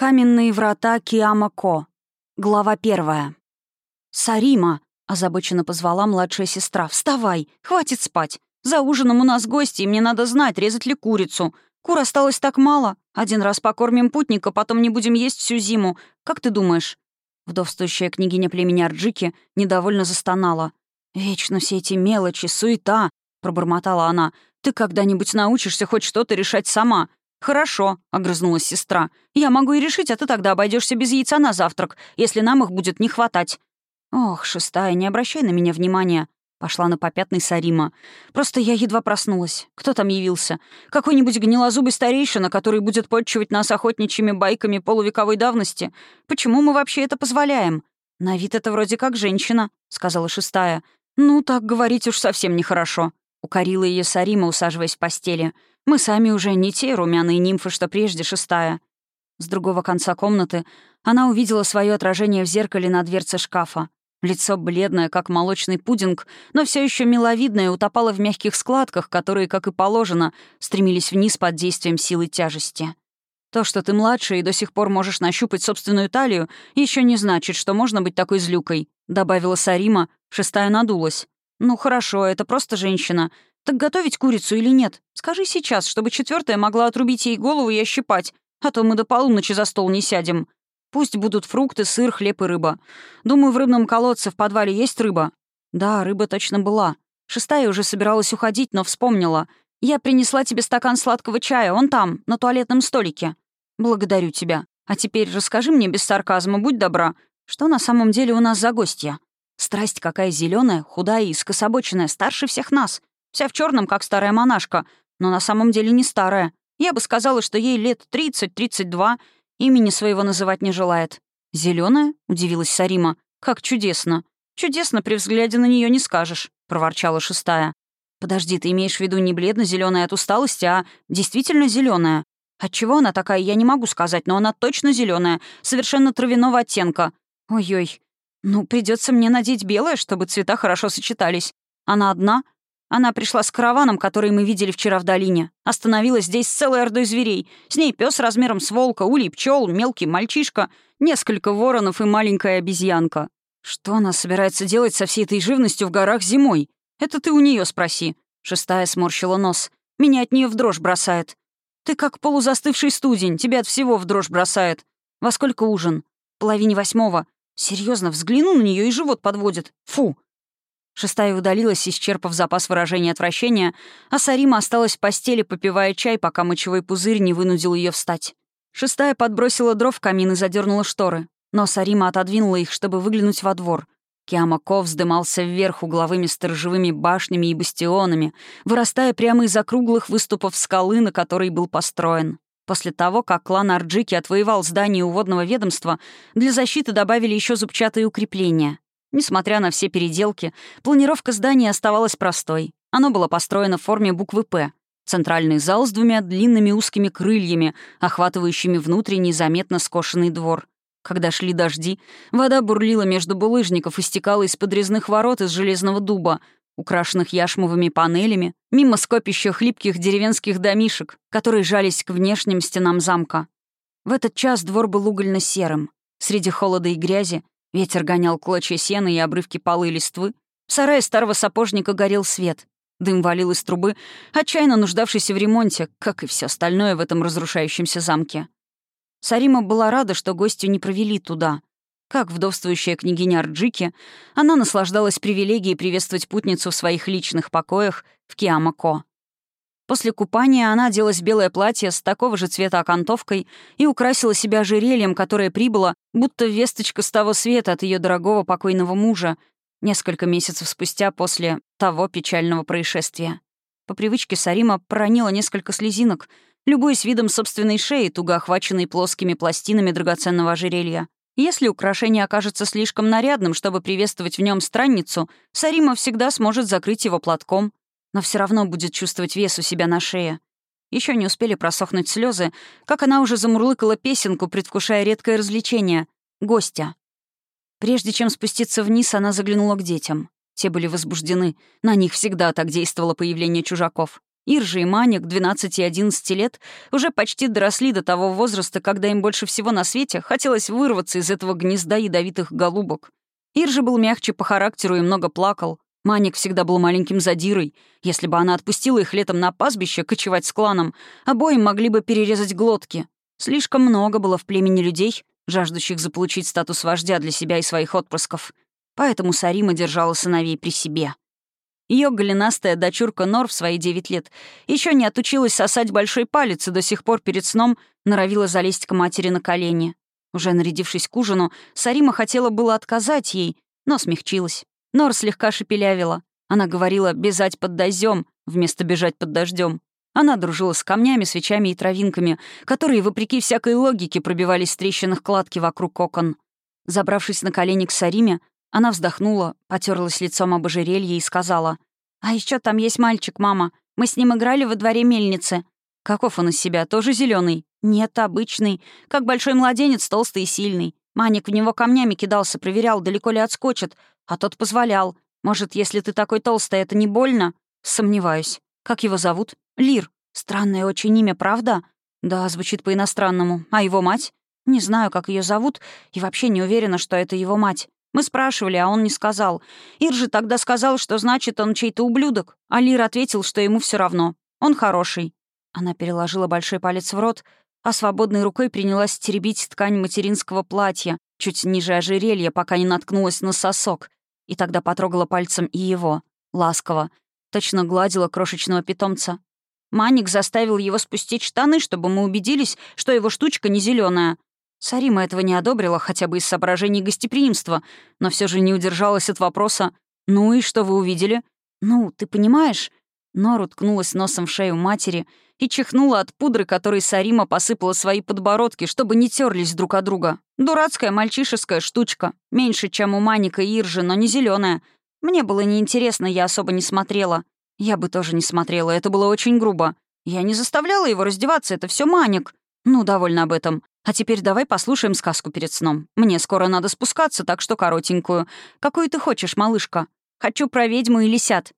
Каменные врата Киамако. Глава первая. «Сарима!» — озабоченно позвала младшая сестра. «Вставай! Хватит спать! За ужином у нас гости, и мне надо знать, резать ли курицу. Кур осталось так мало. Один раз покормим путника, потом не будем есть всю зиму. Как ты думаешь?» Вдовствующая княгиня племени Арджики недовольно застонала. «Вечно все эти мелочи, суета!» — пробормотала она. «Ты когда-нибудь научишься хоть что-то решать сама. «Хорошо», — огрызнулась сестра. «Я могу и решить, а ты тогда обойдешься без яйца на завтрак, если нам их будет не хватать». «Ох, шестая, не обращай на меня внимания», — пошла на попятный Сарима. «Просто я едва проснулась. Кто там явился? Какой-нибудь гнилозубый старейшина, который будет подчивать нас охотничьими байками полувековой давности? Почему мы вообще это позволяем?» «На вид это вроде как женщина», — сказала шестая. «Ну, так говорить уж совсем нехорошо», — укорила ее Сарима, усаживаясь в постели. Мы сами уже не те румяные нимфы, что прежде шестая. С другого конца комнаты она увидела свое отражение в зеркале на дверце шкафа. Лицо бледное, как молочный пудинг, но все еще миловидное, утопало в мягких складках, которые, как и положено, стремились вниз под действием силы тяжести. То, что ты младше и до сих пор можешь нащупать собственную талию, еще не значит, что можно быть такой злюкой», — добавила Сарима, шестая надулась. «Ну хорошо, это просто женщина. Так готовить курицу или нет? Скажи сейчас, чтобы четвертая могла отрубить ей голову и ощипать, а то мы до полуночи за стол не сядем. Пусть будут фрукты, сыр, хлеб и рыба. Думаю, в рыбном колодце в подвале есть рыба?» «Да, рыба точно была. Шестая уже собиралась уходить, но вспомнила. Я принесла тебе стакан сладкого чая, он там, на туалетном столике. Благодарю тебя. А теперь расскажи мне без сарказма, будь добра, что на самом деле у нас за гостья? Страсть какая зеленая, худая и скособоченная, старше всех нас. Вся в черном, как старая монашка, но на самом деле не старая. Я бы сказала, что ей лет 30-32, имени своего называть не желает. Зеленая? удивилась Сарима. «Как чудесно!» «Чудесно при взгляде на нее не скажешь», — проворчала шестая. «Подожди, ты имеешь в виду не бледно-зеленая от усталости, а действительно зеленая. Отчего она такая, я не могу сказать, но она точно зеленая, совершенно травяного оттенка. Ой-ой. Ну, придется мне надеть белое, чтобы цвета хорошо сочетались. Она одна, она пришла с караваном, который мы видели вчера в долине. Остановилась здесь с целой ордой зверей. С ней пес размером с волка, улей пчел, мелкий мальчишка, несколько воронов и маленькая обезьянка. Что она собирается делать со всей этой живностью в горах зимой? Это ты у нее спроси. Шестая сморщила нос. Меня от нее в дрожь бросает. Ты как полузастывший студень, тебя от всего в дрожь бросает. Во сколько ужин? Половине восьмого. Серьезно, взгляну на нее и живот подводит. Фу. Шестая удалилась, исчерпав запас выражения отвращения, а Сарима осталась в постели, попивая чай, пока мочевой пузырь не вынудил ее встать. Шестая подбросила дров в камин и задернула шторы. Но Сарима отодвинула их, чтобы выглянуть во двор. Киамако вздымался вверх угловыми сторожевыми башнями и бастионами, вырастая прямо из округлых выступов скалы, на которой был построен. После того, как клан Арджики отвоевал здание уводного ведомства, для защиты добавили еще зубчатые укрепления. Несмотря на все переделки, планировка здания оставалась простой. Оно было построено в форме буквы «П». Центральный зал с двумя длинными узкими крыльями, охватывающими внутренний заметно скошенный двор. Когда шли дожди, вода бурлила между булыжников и стекала из подрезных ворот из железного дуба, украшенных яшмовыми панелями, мимо скопища хлипких деревенских домишек, которые жались к внешним стенам замка. В этот час двор был угольно-серым. Среди холода и грязи Ветер гонял клочья сена и обрывки полы листвы. В сарае старого сапожника горел свет. Дым валил из трубы, отчаянно нуждавшийся в ремонте, как и все остальное в этом разрушающемся замке. Сарима была рада, что гостю не провели туда. Как вдовствующая княгиня Арджики, она наслаждалась привилегией приветствовать путницу в своих личных покоях в Киамако. После купания она оделась в белое платье с такого же цвета окантовкой и украсила себя ожерельем, которое прибыло, будто весточка с того света от ее дорогого покойного мужа, несколько месяцев спустя после того печального происшествия. По привычке Сарима проронила несколько слезинок, любуясь видом собственной шеи, туго охваченной плоскими пластинами драгоценного ожерелья. Если украшение окажется слишком нарядным, чтобы приветствовать в нем странницу, Сарима всегда сможет закрыть его платком но все равно будет чувствовать вес у себя на шее. Еще не успели просохнуть слезы, как она уже замурлыкала песенку, предвкушая редкое развлечение — гостя. Прежде чем спуститься вниз, она заглянула к детям. Те были возбуждены. На них всегда так действовало появление чужаков. Иржи и Маник, 12 и 11 лет, уже почти доросли до того возраста, когда им больше всего на свете хотелось вырваться из этого гнезда ядовитых голубок. Иржи был мягче по характеру и много плакал. Маник всегда был маленьким задирой. Если бы она отпустила их летом на пастбище кочевать с кланом, обоим могли бы перерезать глотки. Слишком много было в племени людей, жаждущих заполучить статус вождя для себя и своих отпрысков. Поэтому Сарима держала сыновей при себе. Ее голенастая дочурка Нор в свои девять лет еще не отучилась сосать большой палец и до сих пор перед сном норовила залезть к матери на колени. Уже нарядившись к ужину, Сарима хотела было отказать ей, но смягчилась. Нор слегка шепелявила. Она говорила «бежать под дождем» вместо «бежать под дождем». Она дружила с камнями, свечами и травинками, которые, вопреки всякой логике, пробивались в трещинах кладки вокруг окон. Забравшись на колени к Сариме, она вздохнула, потерлась лицом об ожерелье и сказала, «А еще там есть мальчик, мама. Мы с ним играли во дворе мельницы. Каков он из себя, тоже зеленый? Нет, обычный. Как большой младенец, толстый и сильный. Маник в него камнями кидался, проверял, далеко ли отскочит, а тот позволял. Может, если ты такой толстый, это не больно? Сомневаюсь. Как его зовут? Лир. Странное очень имя, правда? Да, звучит по-иностранному. А его мать? Не знаю, как ее зовут, и вообще не уверена, что это его мать. Мы спрашивали, а он не сказал. Ир же тогда сказал, что значит он чей-то ублюдок. А Лир ответил, что ему все равно. Он хороший. Она переложила большой палец в рот, а свободной рукой принялась теребить ткань материнского платья, чуть ниже ожерелья, пока не наткнулась на сосок. И тогда потрогала пальцем и его, ласково. Точно гладила крошечного питомца. Маник заставил его спустить штаны, чтобы мы убедились, что его штучка не зеленая. Сарима этого не одобрила хотя бы из соображений гостеприимства, но все же не удержалась от вопроса «Ну и что вы увидели?» «Ну, ты понимаешь?» Нор уткнулась носом в шею матери и чихнула от пудры, которой Сарима посыпала свои подбородки, чтобы не терлись друг от друга. Дурацкая мальчишеская штучка. Меньше, чем у Маника и Иржи, но не зеленая. Мне было неинтересно, я особо не смотрела. Я бы тоже не смотрела, это было очень грубо. Я не заставляла его раздеваться, это все Маник. Ну, довольно об этом. А теперь давай послушаем сказку перед сном. Мне скоро надо спускаться, так что коротенькую. Какую ты хочешь, малышка? Хочу про ведьму и лисят.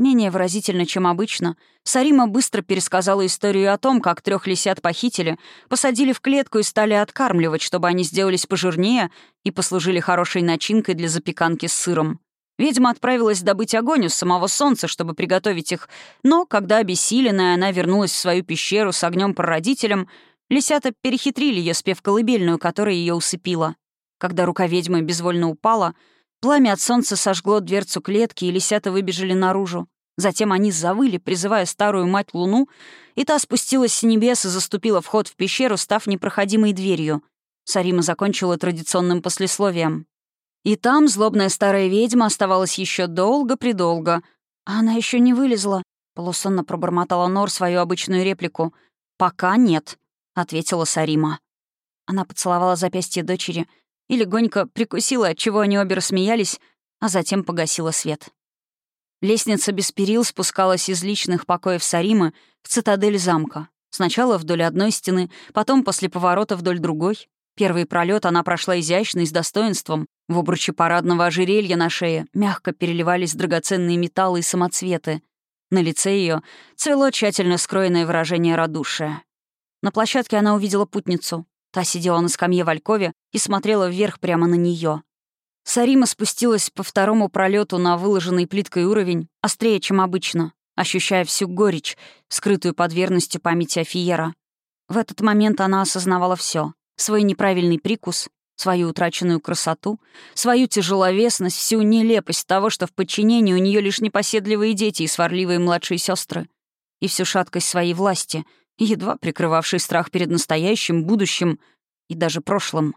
Менее выразительно, чем обычно, Сарима быстро пересказала историю о том, как трех лисят похитили, посадили в клетку и стали откармливать, чтобы они сделались пожирнее и послужили хорошей начинкой для запеканки с сыром. Ведьма отправилась добыть огонь у самого солнца, чтобы приготовить их, но, когда обессиленная она вернулась в свою пещеру с огнем прародителем, Лисята перехитрили ее, спев колыбельную, которая ее усыпила. Когда рука ведьмы безвольно упала, пламя от солнца сожгло дверцу клетки, и лисята выбежали наружу. Затем они завыли, призывая старую мать Луну, и та спустилась с небес и заступила вход в пещеру, став непроходимой дверью. Сарима закончила традиционным послесловием. И там злобная старая ведьма оставалась еще долго-предолго. А она еще не вылезла. Полусонно пробормотала Нор свою обычную реплику. «Пока нет», — ответила Сарима. Она поцеловала запястье дочери и легонько прикусила, от чего они обе рассмеялись, а затем погасила свет. Лестница без перил спускалась из личных покоев Саримы в цитадель замка. Сначала вдоль одной стены, потом после поворота вдоль другой. Первый пролет она прошла изящно и с достоинством. В обруче парадного ожерелья на шее мягко переливались драгоценные металлы и самоцветы. На лице ее цвело тщательно скроенное выражение радушия. На площадке она увидела путницу. Та сидела на скамье в Алькове и смотрела вверх прямо на нее. Сарима спустилась по второму пролету на выложенный плиткой уровень, острее, чем обычно, ощущая всю горечь, скрытую под верностью памяти Афиера. В этот момент она осознавала все: свой неправильный прикус, свою утраченную красоту, свою тяжеловесность, всю нелепость того, что в подчинении у нее лишь непоседливые дети и сварливые младшие сестры, и всю шаткость своей власти — едва прикрывавший страх перед настоящим, будущим и даже прошлым.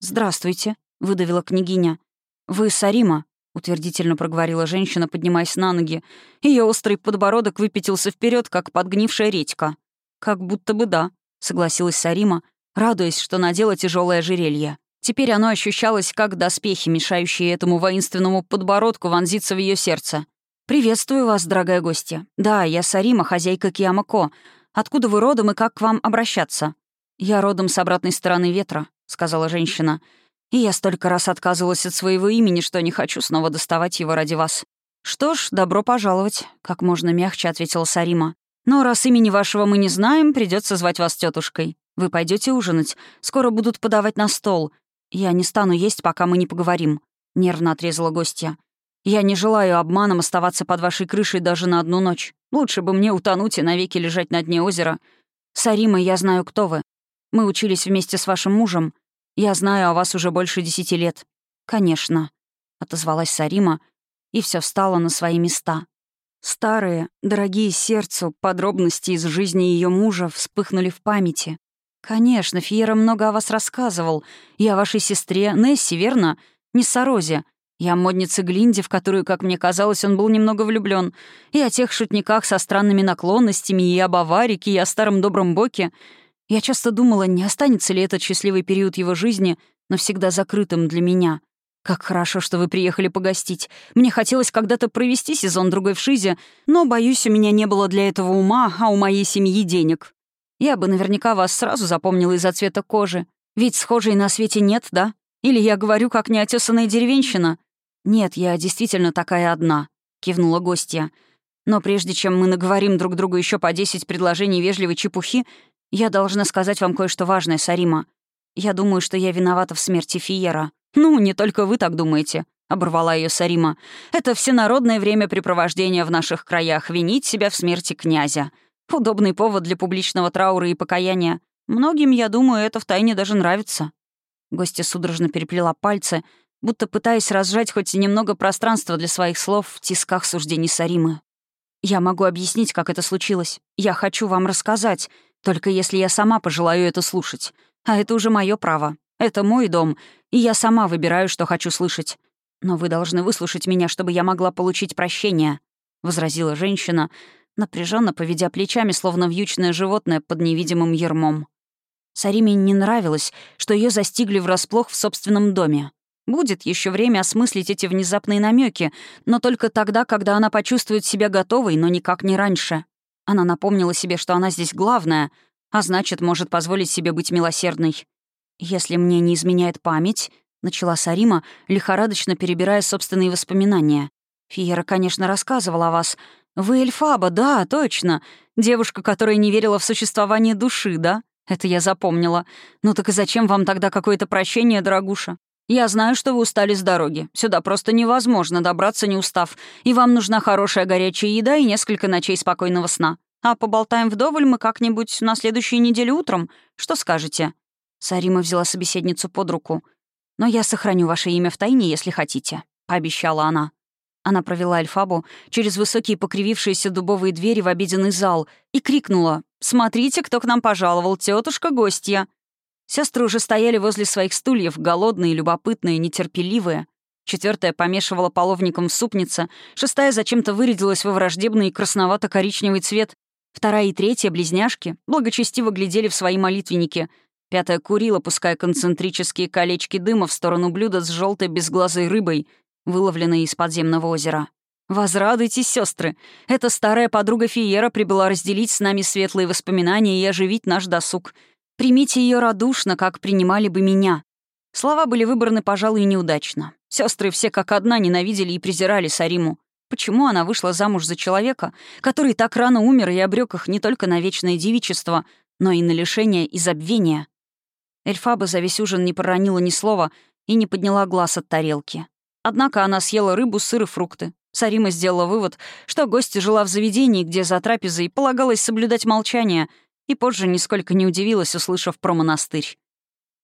«Здравствуйте», — выдавила княгиня. «Вы Сарима», — утвердительно проговорила женщина, поднимаясь на ноги. Ее острый подбородок выпятился вперед, как подгнившая редька. «Как будто бы да», — согласилась Сарима, радуясь, что надела тяжелое ожерелье. Теперь оно ощущалось как доспехи, мешающие этому воинственному подбородку вонзиться в ее сердце. «Приветствую вас, дорогая гостья. Да, я Сарима, хозяйка Киамако, Откуда вы родом и как к вам обращаться?» «Я родом с обратной стороны ветра», — сказала женщина. «И я столько раз отказывалась от своего имени, что не хочу снова доставать его ради вас». «Что ж, добро пожаловать», — как можно мягче ответила Сарима. Но раз имени вашего мы не знаем, придется звать вас тетушкой. Вы пойдете ужинать. Скоро будут подавать на стол. Я не стану есть, пока мы не поговорим», — нервно отрезала гостья. «Я не желаю обманом оставаться под вашей крышей даже на одну ночь. Лучше бы мне утонуть и навеки лежать на дне озера. Сарима, я знаю, кто вы. Мы учились вместе с вашим мужем. Я знаю о вас уже больше десяти лет». «Конечно», — отозвалась Сарима, и все встало на свои места. Старые, дорогие сердцу, подробности из жизни ее мужа вспыхнули в памяти. «Конечно, Фиера много о вас рассказывал. И о вашей сестре Несси, верно? Не Сорозе. И о Глинде, в которую, как мне казалось, он был немного влюблен. И о тех шутниках со странными наклонностями, и об аварике, и о старом добром боке. Я часто думала, не останется ли этот счастливый период его жизни навсегда закрытым для меня». «Как хорошо, что вы приехали погостить. Мне хотелось когда-то провести сезон-другой в Шизе, но, боюсь, у меня не было для этого ума, а у моей семьи денег. Я бы наверняка вас сразу запомнила из-за цвета кожи. Ведь схожей на свете нет, да? Или я говорю, как неотесанная деревенщина?» «Нет, я действительно такая одна», — кивнула гостья. «Но прежде чем мы наговорим друг другу еще по десять предложений вежливой чепухи, я должна сказать вам кое-что важное, Сарима. Я думаю, что я виновата в смерти Фиера». «Ну, не только вы так думаете», — оборвала ее Сарима. «Это всенародное времяпрепровождение в наших краях — винить себя в смерти князя. Удобный повод для публичного траура и покаяния. Многим, я думаю, это втайне даже нравится». Гостья судорожно переплела пальцы, будто пытаясь разжать хоть немного пространства для своих слов в тисках суждений Саримы. «Я могу объяснить, как это случилось. Я хочу вам рассказать, только если я сама пожелаю это слушать. А это уже мое право. Это мой дом, и я сама выбираю, что хочу слышать. Но вы должны выслушать меня, чтобы я могла получить прощение», — возразила женщина, напряженно поведя плечами, словно вьючное животное под невидимым ермом. Сариме не нравилось, что ее застигли врасплох в собственном доме. Будет еще время осмыслить эти внезапные намеки, но только тогда, когда она почувствует себя готовой, но никак не раньше. Она напомнила себе, что она здесь главная, а значит, может позволить себе быть милосердной. «Если мне не изменяет память», — начала Сарима, лихорадочно перебирая собственные воспоминания. «Фиера, конечно, рассказывала о вас. Вы Эльфаба, да, точно. Девушка, которая не верила в существование души, да? Это я запомнила. Ну так и зачем вам тогда какое-то прощение, дорогуша? Я знаю, что вы устали с дороги. Сюда просто невозможно добраться, не устав. И вам нужна хорошая горячая еда и несколько ночей спокойного сна. А поболтаем вдоволь мы как-нибудь на следующей неделе утром. Что скажете?» Сарима взяла собеседницу под руку. «Но я сохраню ваше имя в тайне, если хотите», — пообещала она. Она провела Альфабу через высокие покривившиеся дубовые двери в обеденный зал и крикнула «Смотрите, кто к нам пожаловал, тетушка гостья!» Сестры уже стояли возле своих стульев, голодные, любопытные, нетерпеливые. Четвертая помешивала половником в супнице, шестая зачем-то вырядилась во враждебный красновато-коричневый цвет, вторая и третья, близняшки, благочестиво глядели в свои молитвенники — Пятая курила, пуская концентрические колечки дыма в сторону блюда с желтой безглазой рыбой, выловленной из подземного озера. «Возрадуйтесь, сестры! Эта старая подруга Фиера прибыла разделить с нами светлые воспоминания и оживить наш досуг. Примите ее радушно, как принимали бы меня». Слова были выбраны, пожалуй, неудачно. Сестры все как одна ненавидели и презирали Сариму. Почему она вышла замуж за человека, который так рано умер и обрек их не только на вечное девичество, но и на лишение и забвение? Эльфаба за весь ужин не проронила ни слова и не подняла глаз от тарелки. Однако она съела рыбу, сыр и фрукты. Сарима сделала вывод, что гостья жила в заведении, где за трапезой полагалось соблюдать молчание, и позже нисколько не удивилась, услышав про монастырь.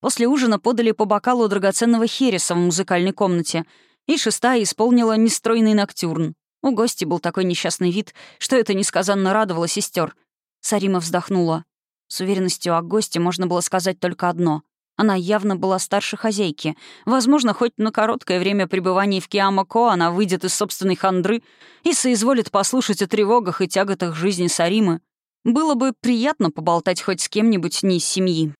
После ужина подали по бокалу драгоценного хереса в музыкальной комнате, и шестая исполнила нестройный ноктюрн. У гости был такой несчастный вид, что это несказанно радовало сестер. Сарима вздохнула. С уверенностью о госте можно было сказать только одно. Она явно была старше хозяйки. Возможно, хоть на короткое время пребывания в Киамако она выйдет из собственной хандры и соизволит послушать о тревогах и тяготах жизни Саримы. Было бы приятно поболтать хоть с кем-нибудь не из семьи.